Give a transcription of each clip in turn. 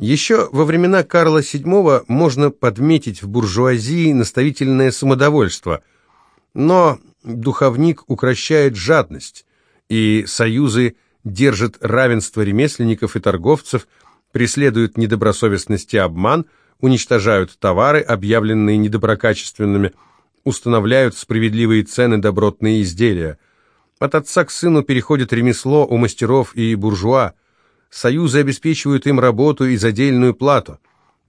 Еще во времена Карла VII можно подметить в буржуазии наставительное самодовольство, но духовник укращает жадность, и союзы держат равенство ремесленников и торговцев, преследуют недобросовестность и обман, уничтожают товары, объявленные недоброкачественными, устанавливают справедливые цены добротные изделия. От отца к сыну переходит ремесло у мастеров и буржуа. Союзы обеспечивают им работу и задельную плату.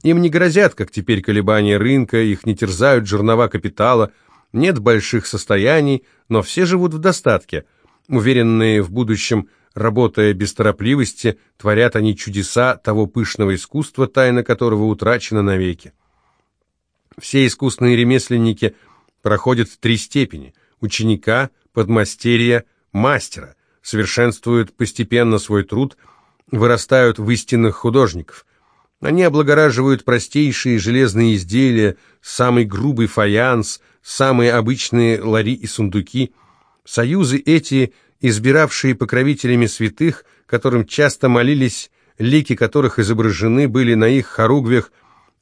Им не грозят, как теперь, колебания рынка, их не терзают жернова капитала, нет больших состояний, но все живут в достатке. Уверенные в будущем, работая без торопливости, творят они чудеса того пышного искусства, тайна которого утрачена навеки. Все искусные ремесленники проходят три степени – ученика, подмастерья, мастера, совершенствуют постепенно свой труд – вырастают в истинных художников. Они облагораживают простейшие железные изделия, самый грубый фаянс, самые обычные лари и сундуки. Союзы эти, избиравшие покровителями святых, которым часто молились, лики которых изображены были на их хоругвях,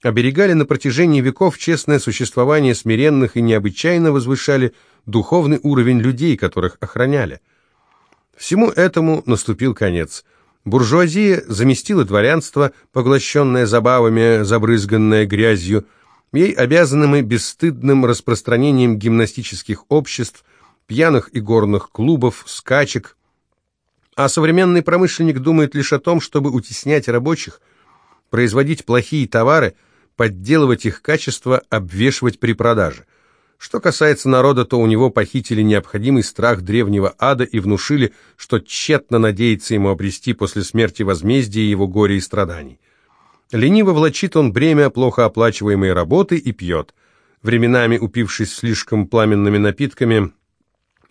оберегали на протяжении веков честное существование смиренных и необычайно возвышали духовный уровень людей, которых охраняли. Всему этому наступил конец – Буржуазия заместила дворянство, поглощенное забавами, забрызганное грязью. Ей обязаны мы бесстыдным распространением гимнастических обществ, пьяных и горных клубов, скачек. А современный промышленник думает лишь о том, чтобы утеснять рабочих, производить плохие товары, подделывать их качество, обвешивать при продаже. Что касается народа, то у него похитили необходимый страх древнего ада и внушили, что тщетно надеется ему обрести после смерти возмездие его горя и страданий. Лениво влачит он бремя плохо оплачиваемой работы и пьет. Временами, упившись слишком пламенными напитками,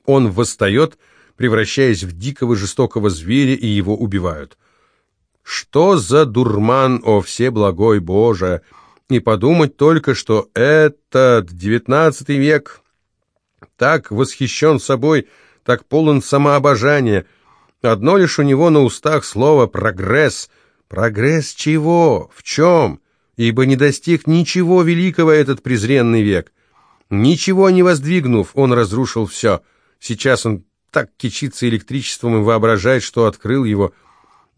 он восстает, превращаясь в дикого жестокого зверя, и его убивают. «Что за дурман, о всеблагой Боже!» И подумать только, что этот девятнадцатый век так восхищен собой, так полон самообожания. Одно лишь у него на устах слово «прогресс». Прогресс чего? В чем? Ибо не достиг ничего великого этот презренный век. Ничего не воздвигнув, он разрушил все. Сейчас он так кичится электричеством и воображает, что открыл его –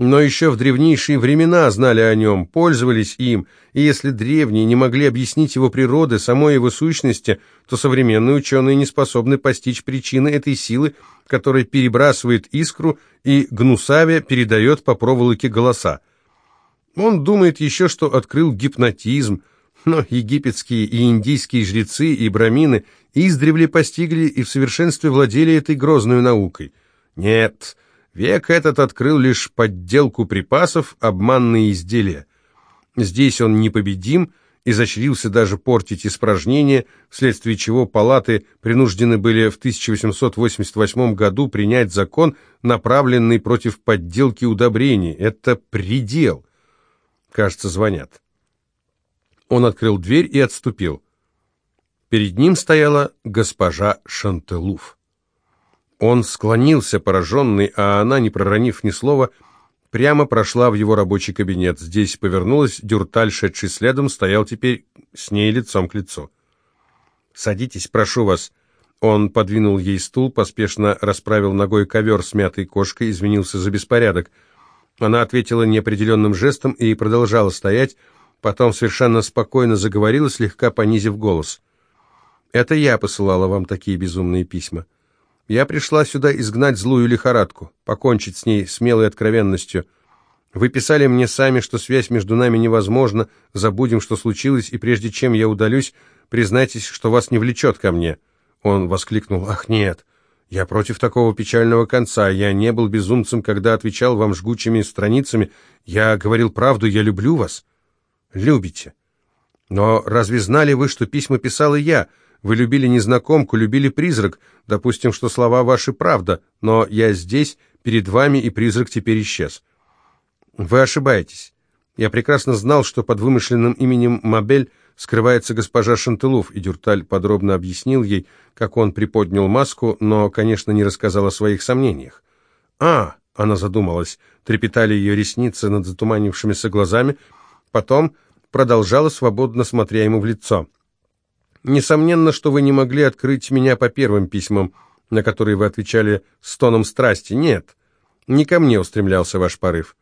но еще в древнейшие времена знали о нем, пользовались им, и если древние не могли объяснить его природы, самой его сущности, то современные ученые не способны постичь причины этой силы, которая перебрасывает искру и гнусавя передает по проволоке голоса. Он думает еще, что открыл гипнотизм, но египетские и индийские жрецы и брамины издревле постигли и в совершенстве владели этой грозной наукой. Нет, Век этот открыл лишь подделку припасов, обманные изделия. Здесь он непобедим, изощрился даже портить испражнения, вследствие чего палаты принуждены были в 1888 году принять закон, направленный против подделки удобрений. Это предел. Кажется, звонят. Он открыл дверь и отступил. Перед ним стояла госпожа Шантелуф. Он склонился, пораженный, а она, не проронив ни слова, прямо прошла в его рабочий кабинет. Здесь повернулась, Дюрталь, шедший следом, стоял теперь с ней лицом к лицу. «Садитесь, прошу вас». Он подвинул ей стул, поспешно расправил ногой ковер с мятой кошкой, извинился за беспорядок. Она ответила неопределенным жестом и продолжала стоять, потом совершенно спокойно заговорила, слегка понизив голос. «Это я посылала вам такие безумные письма». Я пришла сюда изгнать злую лихорадку, покончить с ней смелой откровенностью. Вы писали мне сами, что связь между нами невозможна, забудем, что случилось, и прежде чем я удалюсь, признайтесь, что вас не влечет ко мне». Он воскликнул, «Ах, нет, я против такого печального конца, я не был безумцем, когда отвечал вам жгучими страницами, я говорил правду, я люблю вас». «Любите». «Но разве знали вы, что письма писала я?» Вы любили незнакомку, любили призрак. Допустим, что слова ваши правда, но я здесь, перед вами, и призрак теперь исчез. Вы ошибаетесь. Я прекрасно знал, что под вымышленным именем Мабель скрывается госпожа Шантылуф, и Дюрталь подробно объяснил ей, как он приподнял маску, но, конечно, не рассказал о своих сомнениях. «А!» — она задумалась, трепетали ее ресницы над затуманившимися глазами, Потом продолжала, свободно смотря ему в лицо. «Несомненно, что вы не могли открыть меня по первым письмам, на которые вы отвечали с тоном страсти. Нет, не ко мне устремлялся ваш порыв».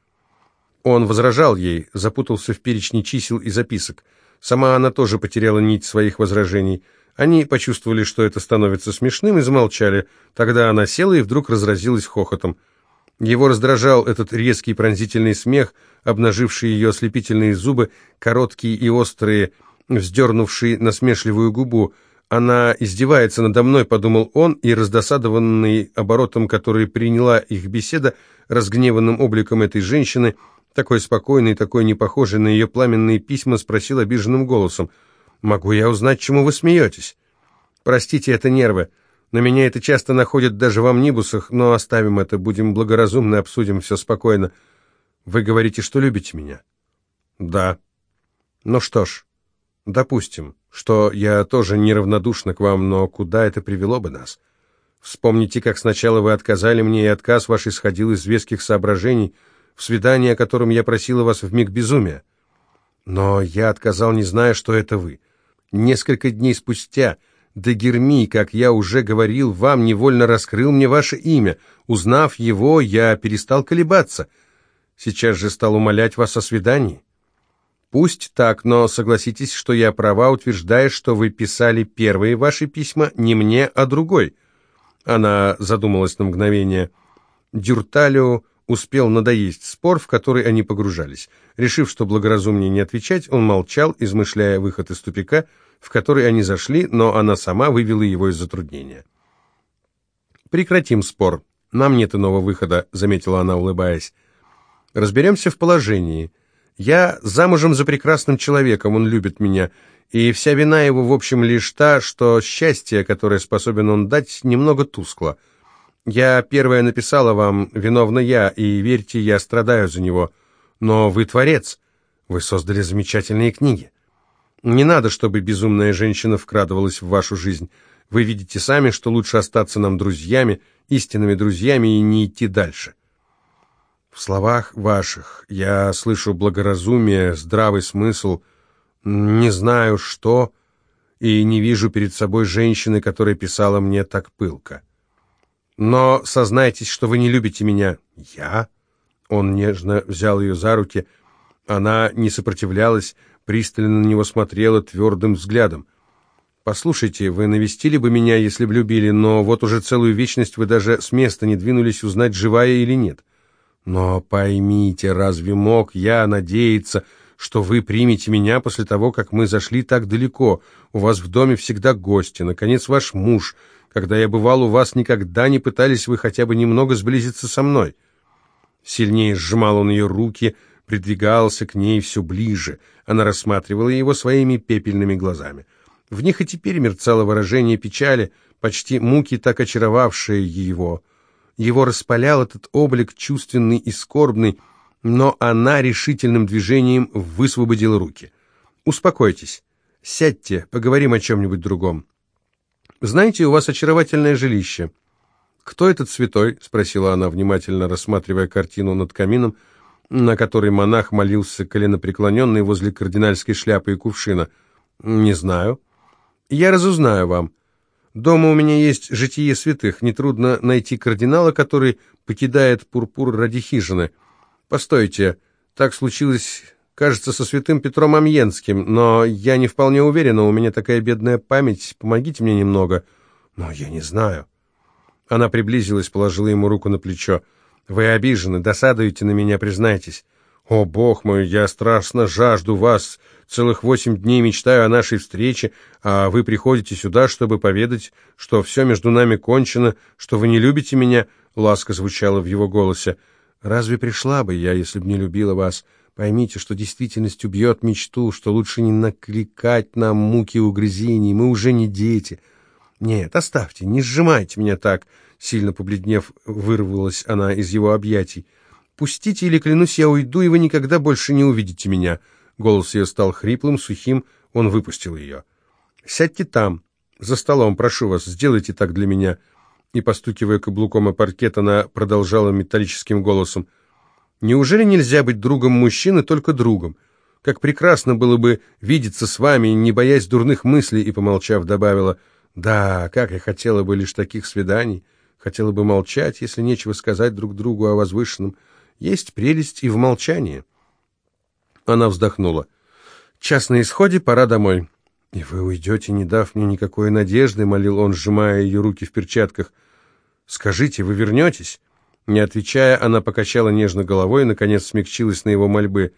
Он возражал ей, запутался в перечне чисел и записок. Сама она тоже потеряла нить своих возражений. Они почувствовали, что это становится смешным, и замолчали. Тогда она села и вдруг разразилась хохотом. Его раздражал этот резкий пронзительный смех, обнаживший ее ослепительные зубы, короткие и острые, вздернувшие насмешливую губу. «Она издевается надо мной», — подумал он, и, раздосадованный оборотом, который приняла их беседа, разгневанным обликом этой женщины, такой спокойный, такой непохожий на ее пламенные письма, спросил обиженным голосом, «Могу я узнать, чему вы смеетесь?» «Простите, это нервы. На меня это часто находят даже в амнибусах, но оставим это, будем благоразумны, обсудим все спокойно. Вы говорите, что любите меня? Да. Ну что ж, допустим, что я тоже неравнодушна к вам, но куда это привело бы нас? Вспомните, как сначала вы отказали мне, и отказ ваш исходил из веских соображений, в свидании, о котором я просила вас в миг безумия. Но я отказал, не зная, что это вы. Несколько дней спустя Дагерми, как я уже говорил, вам невольно раскрыл мне ваше имя. Узнав его, я перестал колебаться. Сейчас же стал умолять вас о свидании. Пусть так, но согласитесь, что я права, утверждая, что вы писали первые ваши письма не мне, а другой. Она задумалась на мгновение. Дюрталио успел надоесть спор, в который они погружались. Решив, что благоразумнее не отвечать, он молчал, измышляя выход из тупика, в который они зашли, но она сама вывела его из затруднения. «Прекратим спор. Нам нет иного выхода», — заметила она, улыбаясь. «Разберемся в положении. Я замужем за прекрасным человеком, он любит меня, и вся вина его, в общем, лишь та, что счастье, которое способен он дать, немного тускло. Я первая написала вам, виновна я, и, верьте, я страдаю за него. Но вы творец. Вы создали замечательные книги. Не надо, чтобы безумная женщина вкрадывалась в вашу жизнь. Вы видите сами, что лучше остаться нам друзьями, истинными друзьями и не идти дальше. В словах ваших я слышу благоразумие, здравый смысл, не знаю что, и не вижу перед собой женщины, которая писала мне так пылко. Но сознайтесь, что вы не любите меня. Я? Он нежно взял ее за руки. Она не сопротивлялась, пристально на него смотрела твердым взглядом. «Послушайте, вы навестили бы меня, если б любили, но вот уже целую вечность вы даже с места не двинулись узнать, живая или нет. Но поймите, разве мог я надеяться, что вы примете меня после того, как мы зашли так далеко? У вас в доме всегда гости, наконец, ваш муж. Когда я бывал у вас, никогда не пытались вы хотя бы немного сблизиться со мной». Сильнее сжимал он ее руки, — придвигался к ней все ближе. Она рассматривала его своими пепельными глазами. В них и теперь мерцало выражение печали, почти муки, так очаровавшие его. Его распалял этот облик чувственный и скорбный, но она решительным движением высвободила руки. «Успокойтесь. Сядьте, поговорим о чем-нибудь другом. Знаете, у вас очаровательное жилище». «Кто этот святой?» — спросила она, внимательно рассматривая картину над камином, — на которой монах молился коленопреклоненный возле кардинальской шляпы и кувшина? Не знаю. Я разузнаю вам. Дома у меня есть житие святых. Нетрудно найти кардинала, который покидает пурпур ради хижины. Постойте, так случилось, кажется, со святым Петром Амьенским, но я не вполне уверена, у меня такая бедная память, помогите мне немного. Но я не знаю. Она приблизилась, положила ему руку на плечо. Вы обижены, досадуете на меня, признайтесь. О, Бог мой, я страшно жажду вас, целых восемь дней мечтаю о нашей встрече, а вы приходите сюда, чтобы поведать, что все между нами кончено, что вы не любите меня, ласка звучала в его голосе. Разве пришла бы я, если бы не любила вас? Поймите, что действительность убьет мечту, что лучше не накликать нам муки угрызений, мы уже не дети. Нет, оставьте, не сжимайте меня так, — Сильно побледнев, вырвалась она из его объятий. «Пустите, или, клянусь, я уйду, и вы никогда больше не увидите меня». Голос ее стал хриплым, сухим, он выпустил ее. «Сядьте там, за столом, прошу вас, сделайте так для меня». И, постукивая каблуком о паркет, она продолжала металлическим голосом. «Неужели нельзя быть другом мужчины, только другом? Как прекрасно было бы видеться с вами, не боясь дурных мыслей, и, помолчав, добавила, «Да, как я хотела бы лишь таких свиданий, хотела бы молчать, если нечего сказать друг другу о возвышенном. Есть прелесть и в молчании». Она вздохнула. «Час на исходе, пора домой». «И вы уйдете, не дав мне никакой надежды», — молил он, сжимая ее руки в перчатках. «Скажите, вы вернетесь?» Не отвечая, она покачала нежно головой и, наконец, смягчилась на его мольбы.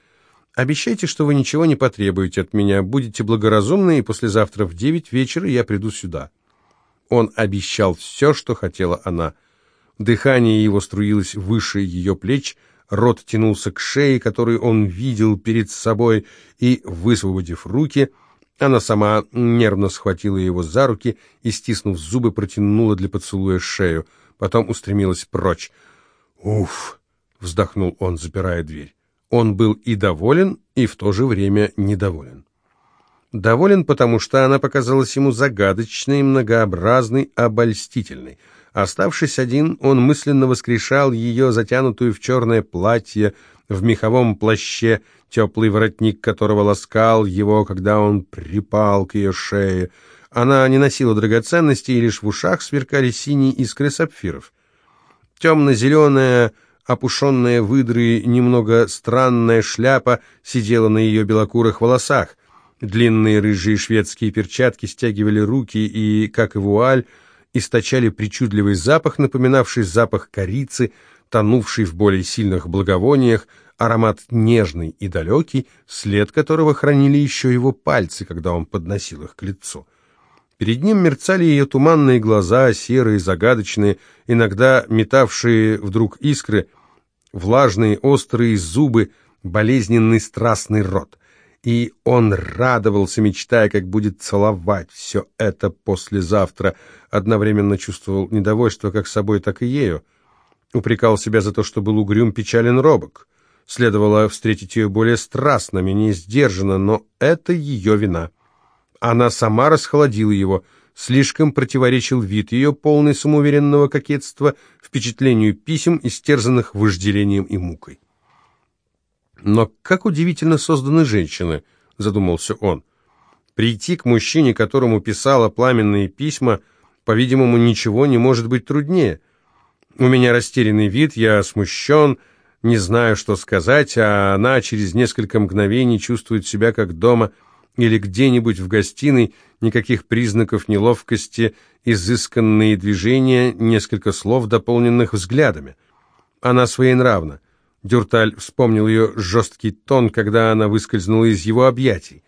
«Обещайте, что вы ничего не потребуете от меня, будете благоразумны, и послезавтра в девять вечера я приду сюда». Он обещал все, что хотела она. Дыхание его струилось выше ее плеч, рот тянулся к шее, которую он видел перед собой, и, высвободив руки, она сама нервно схватила его за руки и, стиснув зубы, протянула для поцелуя шею, потом устремилась прочь. «Уф!» — вздохнул он, запирая дверь. Он был и доволен, и в то же время недоволен. Доволен, потому что она показалась ему загадочной, многообразной, обольстительной. Оставшись один, он мысленно воскрешал ее, затянутую в черное платье, в меховом плаще, теплый воротник которого ласкал его, когда он припал к ее шее. Она не носила драгоценностей, и лишь в ушах сверкали синие искры сапфиров. Темно-зеленая, опушенная выдрой, немного странная шляпа сидела на ее белокурых волосах. Длинные рыжие шведские перчатки стягивали руки и, как и вуаль, источали причудливый запах, напоминавший запах корицы, тонувший в более сильных благовониях, аромат нежный и далекий, след которого хранили еще его пальцы, когда он подносил их к лицу. Перед ним мерцали ее туманные глаза, серые, загадочные, иногда метавшие вдруг искры, влажные, острые зубы, болезненный страстный рот. И он радовался, мечтая, как будет целовать все это послезавтра. Одновременно чувствовал недовольство как собой, так и ею. Упрекал себя за то, что был угрюм, печален, робок. Следовало встретить ее более страстно, менее сдержанно, но это ее вина. Она сама расхолодила его, слишком противоречил вид ее, полный самоуверенного кокетства, впечатлению писем, истерзанных вожделением и мукой. «Но как удивительно созданы женщины», — задумался он. «Прийти к мужчине, которому писала пламенные письма, по-видимому, ничего не может быть труднее. У меня растерянный вид, я смущен, не знаю, что сказать, а она через несколько мгновений чувствует себя как дома» или где-нибудь в гостиной, никаких признаков неловкости, изысканные движения, несколько слов, дополненных взглядами. Она своенравна. Дюрталь вспомнил ее жесткий тон, когда она выскользнула из его объятий.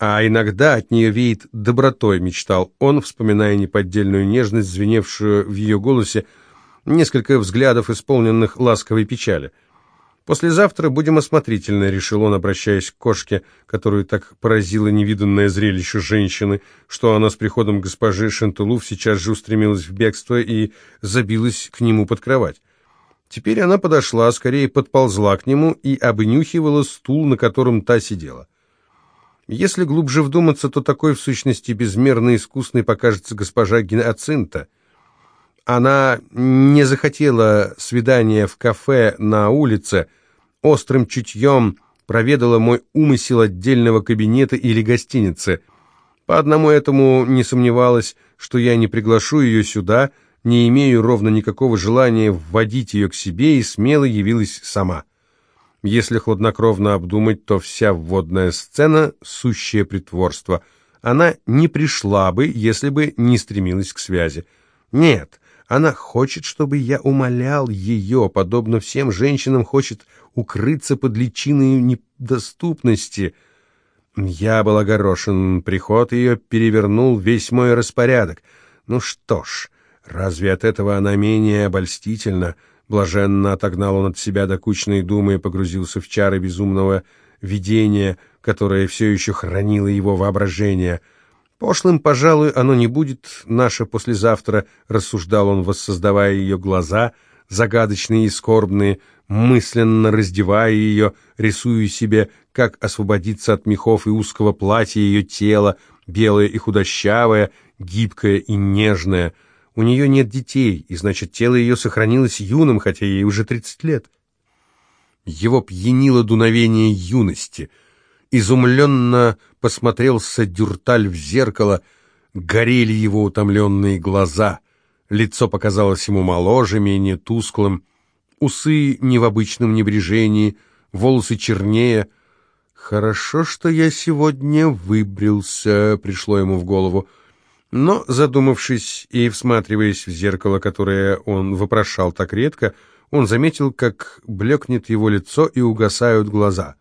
А иногда от нее веет добротой, мечтал он, вспоминая неподдельную нежность, звеневшую в ее голосе, несколько взглядов, исполненных ласковой печали — «Послезавтра будем осмотрительны», — решил он, обращаясь к кошке, которую так поразило невиданное зрелище женщины, что она с приходом госпожи Шентулув сейчас же устремилась в бегство и забилась к нему под кровать. Теперь она подошла, скорее подползла к нему и обнюхивала стул, на котором та сидела. Если глубже вдуматься, то такой, в сущности, безмерно искусной покажется госпожа Гиацинта. Она не захотела свидания в кафе на улице, острым чутьем проведала мой умысел отдельного кабинета или гостиницы. По одному этому не сомневалась, что я не приглашу ее сюда, не имею ровно никакого желания вводить ее к себе и смело явилась сама. Если хладнокровно обдумать, то вся вводная сцена — сущее притворство. Она не пришла бы, если бы не стремилась к связи. Нет, она хочет, чтобы я умолял ее, подобно всем женщинам, хочет укрыться под личиной недоступности. Я был огорошен, приход ее перевернул весь мой распорядок. Ну что ж, разве от этого она менее обольстительна? Блаженно отогнал он от себя докучные думы и погрузился в чары безумного видения, которое все еще хранило его воображение. «Пошлым, пожалуй, оно не будет наше послезавтра», — рассуждал он, воссоздавая ее глаза, загадочные и скорбные, мысленно раздевая ее, рисуя себе, как освободиться от мехов и узкого платья ее тела, белое и худощавое, гибкое и нежное. У нее нет детей, и значит, тело ее сохранилось юным, хотя ей уже тридцать лет. Его пьянило дуновение юности. изумленно посмотрелся Дюрталь в зеркало, горели его утомленные глаза, лицо показалось ему моложе, менее тусклым, усы не в обычном небрежении, волосы чернее. «Хорошо, что я сегодня выбрился», — пришло ему в голову. Но, задумавшись и всматриваясь в зеркало, которое он вопрошал так редко, он заметил, как блекнет его лицо и угасают глаза.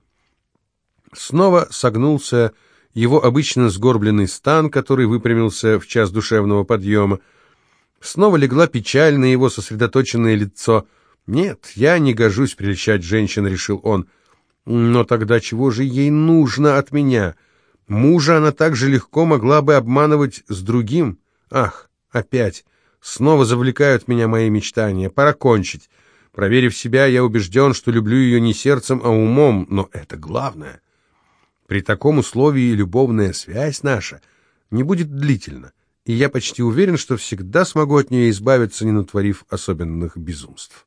Снова согнулся его обычно сгорбленный стан, который выпрямился в час душевного подъема. Снова легла печаль на его сосредоточенное лицо. «Нет, я не гожусь прельщать женщин», — решил он. «Но тогда чего же ей нужно от меня? Мужа она так же легко могла бы обманывать с другим. Ах, опять! Снова завлекают меня мои мечтания. Пора кончить. Проверив себя, я убежден, что люблю ее не сердцем, а умом, но это главное». При таком условии любовная связь наша не будет длительна, и я почти уверен, что всегда смогу от нее избавиться, не натворив особенных безумств.